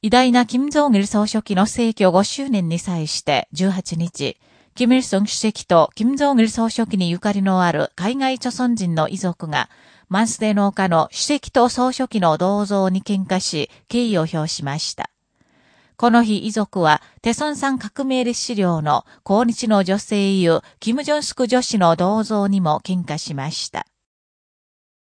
偉大な金正日総書記の逝去5周年に際して18日、金日成主席と金正日総書記にゆかりのある海外著村人の遺族が、マンスデ農家の主席と総書記の銅像に喧嘩し、敬意を表しました。この日遺族は、テソンさん革命列資料の抗日の女性優、キム・ジョ女子の銅像にも喧嘩しました。